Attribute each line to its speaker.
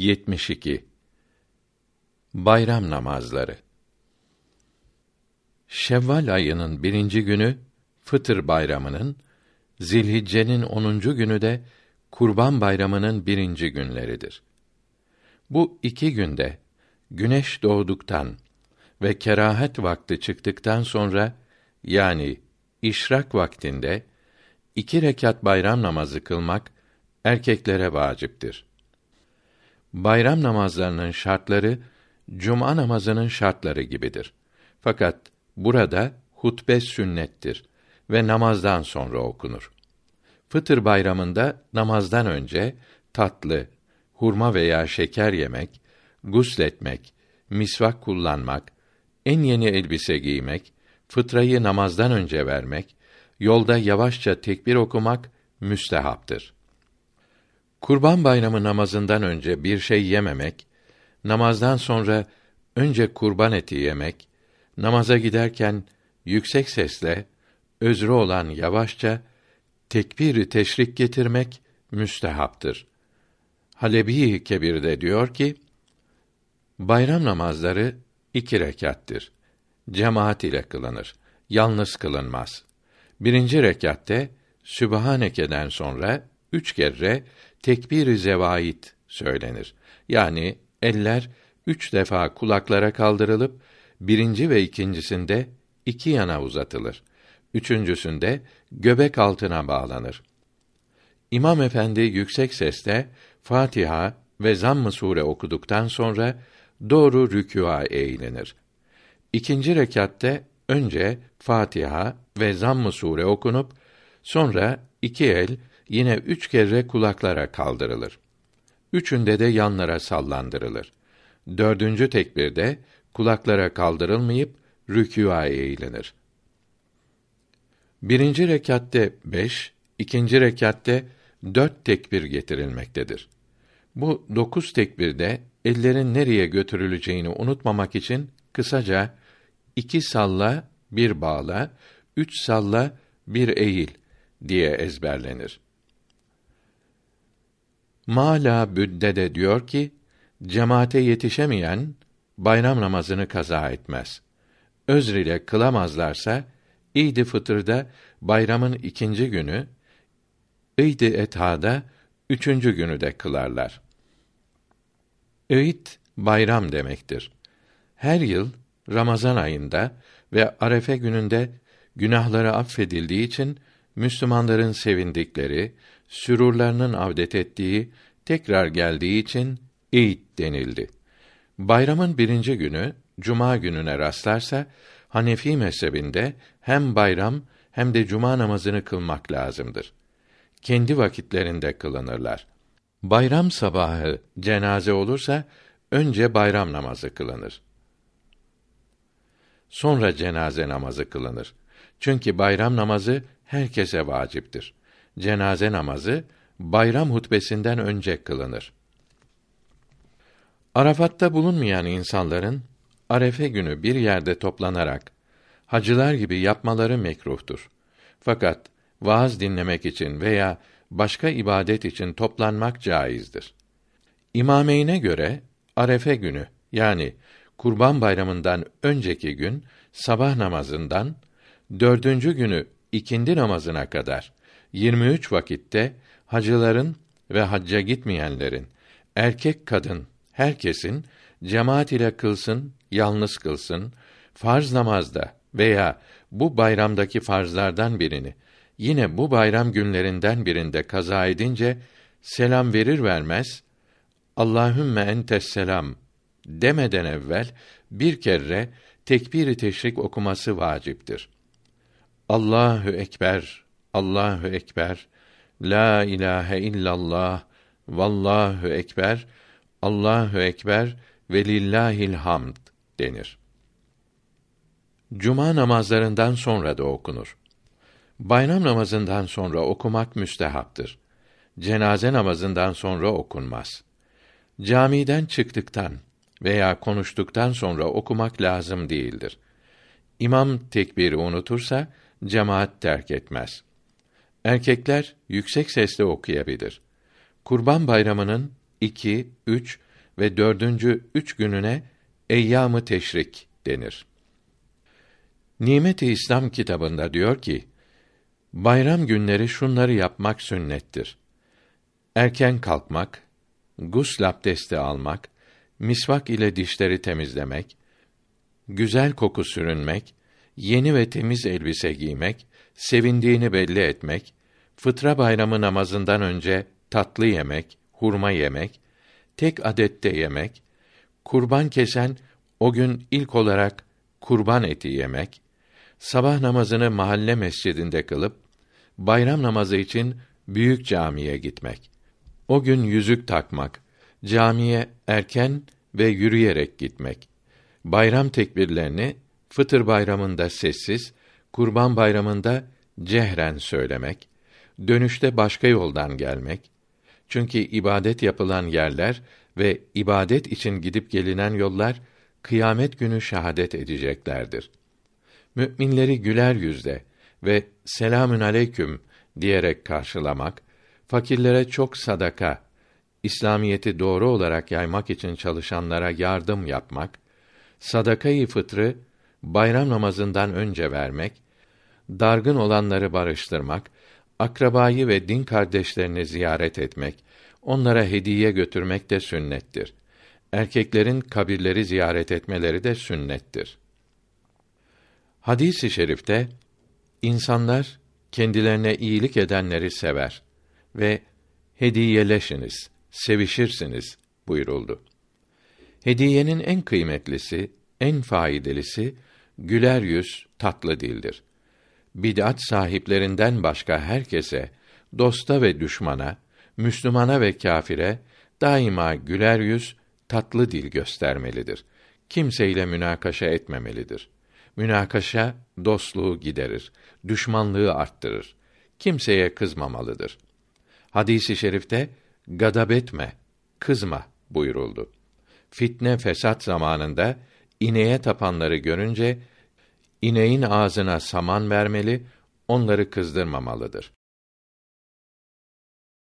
Speaker 1: 72 Bayram namazları Şevval ayının birinci günü Fıtır bayramının, Zilhicce'nin onuncu günü de Kurban bayramının birinci günleridir. Bu iki günde güneş doğduktan ve kerahet vakti çıktıktan sonra yani işrak vaktinde iki rekat bayram namazı kılmak erkeklere vaciptir. Bayram namazlarının şartları cuma namazının şartları gibidir. Fakat burada hutbe sünnettir ve namazdan sonra okunur. Fıtır bayramında namazdan önce tatlı, hurma veya şeker yemek, gusletmek, misvak kullanmak, en yeni elbise giymek, fıtrayı namazdan önce vermek, yolda yavaşça tekbir okumak müstehaptır. Kurban Bayramı namazından önce bir şey yememek, namazdan sonra önce kurban eti yemek, namaza giderken yüksek sesle özrü olan yavaşça tekbiri teşrik getirmek müstehaptır. Halebi Kebir'de diyor ki, bayram namazları iki rekattir. Cemaat ile kılınır. Yalnız kılınmaz. Birinci rekatte Sübhaneke'den sonra üç kere tekbir-i zevait söylenir. Yani eller üç defa kulaklara kaldırılıp birinci ve ikincisinde iki yana uzatılır. Üçüncüsünde göbek altına bağlanır. İmam efendi yüksek sesle Fatiha ve Zamm-ı Sure okuduktan sonra doğru rükûa eğilinir. İkinci rekatte önce Fatiha ve Zamm-ı Sure okunup sonra iki el yine üç kere kulaklara kaldırılır. Üçünde de yanlara sallandırılır. Dördüncü tekbirde kulaklara kaldırılmayıp rükûa eğilinir. Birinci rekatte beş, ikinci rekatte dört tekbir getirilmektedir. Bu dokuz tekbirde ellerin nereye götürüleceğini unutmamak için kısaca iki salla, bir bağla, üç salla, bir eğil diye ezberlenir. Mala Büdde de diyor ki, cemaate yetişemeyen bayram namazını kaza etmez. Özr ile kılamazlarsa İd-i Fıtır'da bayramın ikinci günü, İd-i Etha'da üçüncü günü de kılarlar. Öğüt bayram demektir. Her yıl Ramazan ayında ve Arefe gününde günahları affedildiği için Müslümanların sevindikleri, sürurlarının avdet ettiği, tekrar geldiği için İd denildi. Bayramın birinci günü cuma gününe rastlarsa Hanefi mezhebinde hem bayram hem de cuma namazını kılmak lazımdır. Kendi vakitlerinde kılınırlar. Bayram sabahı cenaze olursa önce bayram namazı kılınır. Sonra cenaze namazı kılınır. Çünkü bayram namazı herkese vaciptir. Cenaze namazı bayram hutbesinden önce kılınır. Arafat'ta bulunmayan insanların Arefe günü bir yerde toplanarak hacılar gibi yapmaları mekruhtur. Fakat vaaz dinlemek için veya başka ibadet için toplanmak caizdir. İmameyne göre Arefe günü yani Kurban Bayramından önceki gün sabah namazından dördüncü günü ikindi namazına kadar 23 vakitte hacıların ve hacca gitmeyenlerin erkek kadın herkesin cemaat ile kılsın, yalnız kılsın, farz namazda veya bu bayramdaki farzlardan birini yine bu bayram günlerinden birinde kaza edince selam verir vermez Allahümme entes selam demeden evvel bir kere tekbir-i teşrik okuması vaciptir. Allahu ekber, Allahu ekber, la ilahe illallah, vallahu ekber, Allahu ekber ve lillahil hamd denir. Cuma namazlarından sonra da okunur. Bayram namazından sonra okumak müstehaptır. Cenaze namazından sonra okunmaz. Camiden çıktıktan veya konuştuktan sonra okumak lazım değildir. İmam tekbiri unutursa cemaat terk etmez. Erkekler yüksek sesle okuyabilir. Kurban Bayramı'nın iki, üç ve dördüncü üç gününe eyyamı teşrik denir. Nimet-i İslam kitabında diyor ki, bayram günleri şunları yapmak sünnettir. Erken kalkmak, gusl abdesti almak, misvak ile dişleri temizlemek, güzel koku sürünmek, yeni ve temiz elbise giymek, sevindiğini belli etmek, fıtra bayramı namazından önce tatlı yemek, hurma yemek, tek adette yemek, kurban kesen o gün ilk olarak kurban eti yemek, sabah namazını mahalle mescidinde kılıp bayram namazı için büyük camiye gitmek. O gün yüzük takmak, camiye erken ve yürüyerek gitmek. Bayram tekbirlerini Fıtır bayramında sessiz, Kurban bayramında cehren söylemek, dönüşte başka yoldan gelmek. Çünkü ibadet yapılan yerler ve ibadet için gidip gelinen yollar kıyamet günü şahadet edeceklerdir. Müminleri güler yüzle ve selamün aleyküm diyerek karşılamak, fakirlere çok sadaka, İslamiyeti doğru olarak yaymak için çalışanlara yardım yapmak, sadakayı fıtrı bayram namazından önce vermek, dargın olanları barıştırmak, akrabayı ve din kardeşlerini ziyaret etmek, onlara hediye götürmek de sünnettir. Erkeklerin kabirleri ziyaret etmeleri de sünnettir. Hadis-i şerifte insanlar kendilerine iyilik edenleri sever ve hediyeleşiniz, sevişirsiniz buyuruldu. Hediyenin en kıymetlisi, en faydalısı güler yüz, tatlı dildir. Bid'at sahiplerinden başka herkese, dosta ve düşmana, Müslümana ve kâfire daima güler yüz, tatlı dil göstermelidir. Kimseyle münakaşa etmemelidir. Münakaşa dostluğu giderir, düşmanlığı arttırır. Kimseye kızmamalıdır. Hadisi i şerifte gadab etme, kızma buyuruldu. Fitne fesat zamanında ineğe tapanları görünce ineğin ağzına saman vermeli, onları kızdırmamalıdır.